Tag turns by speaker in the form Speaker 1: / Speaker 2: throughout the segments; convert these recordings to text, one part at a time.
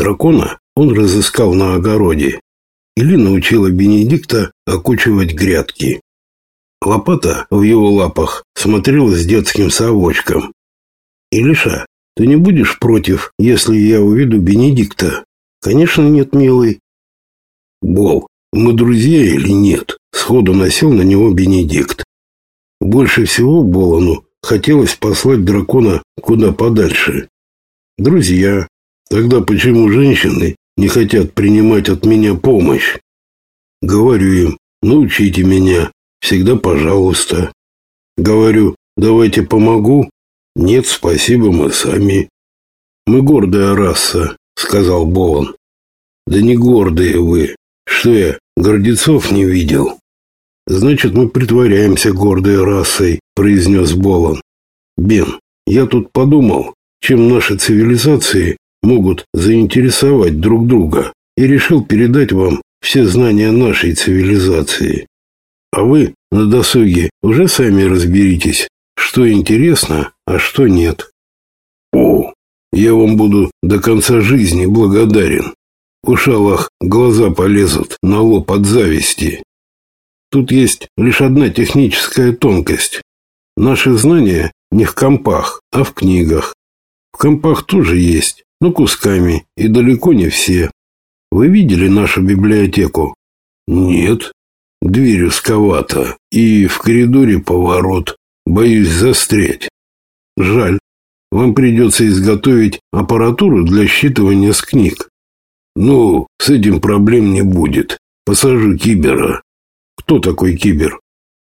Speaker 1: Дракона он разыскал на огороде или научила Бенедикта окучивать грядки. Лопата в его лапах смотрелась детским совочком. «Илиша, ты не будешь против, если я уведу Бенедикта?» «Конечно нет, милый». «Бол, мы друзья или нет?» Сходу насел на него Бенедикт. Больше всего Болону хотелось послать дракона куда подальше. «Друзья, тогда почему женщины не хотят принимать от меня помощь? Говорю им, научите меня, всегда пожалуйста. Говорю, давайте помогу. Нет, спасибо, мы сами. Мы гордая раса, сказал Болон. Да не гордые вы. Что я, гордецов не видел? Значит, мы притворяемся гордой расой, произнес Болон. Бен, я тут подумал, чем наши цивилизации могут заинтересовать друг друга, и решил передать вам все знания нашей цивилизации. А вы на досуге уже сами разберитесь, что интересно, а что нет. О, я вам буду до конца жизни благодарен. У шалах глаза полезут на лоб от зависти. Тут есть лишь одна техническая тонкость. Наши знания не в компах, а в книгах. В компах тоже есть, но кусками, и далеко не все. Вы видели нашу библиотеку? Нет. Дверь узковата, и в коридоре поворот. Боюсь застрять. Жаль. Вам придется изготовить аппаратуру для считывания с книг. Ну, с этим проблем не будет. Посажу кибера. Кто такой кибер?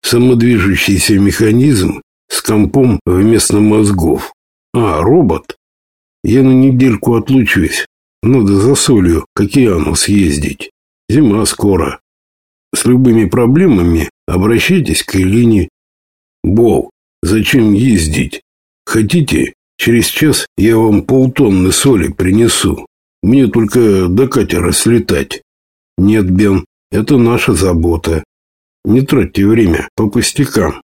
Speaker 1: Самодвижущийся механизм с компом вместо мозгов. А, робот? Я на недельку отлучусь. Надо за солью к океану съездить. Зима скоро. С любыми проблемами обращайтесь к Элине. Бол, зачем ездить? Хотите, через час я вам полтонны соли принесу. Мне только до катера слетать. Нет, Бен, это наша забота. Не тратьте время по пустякам.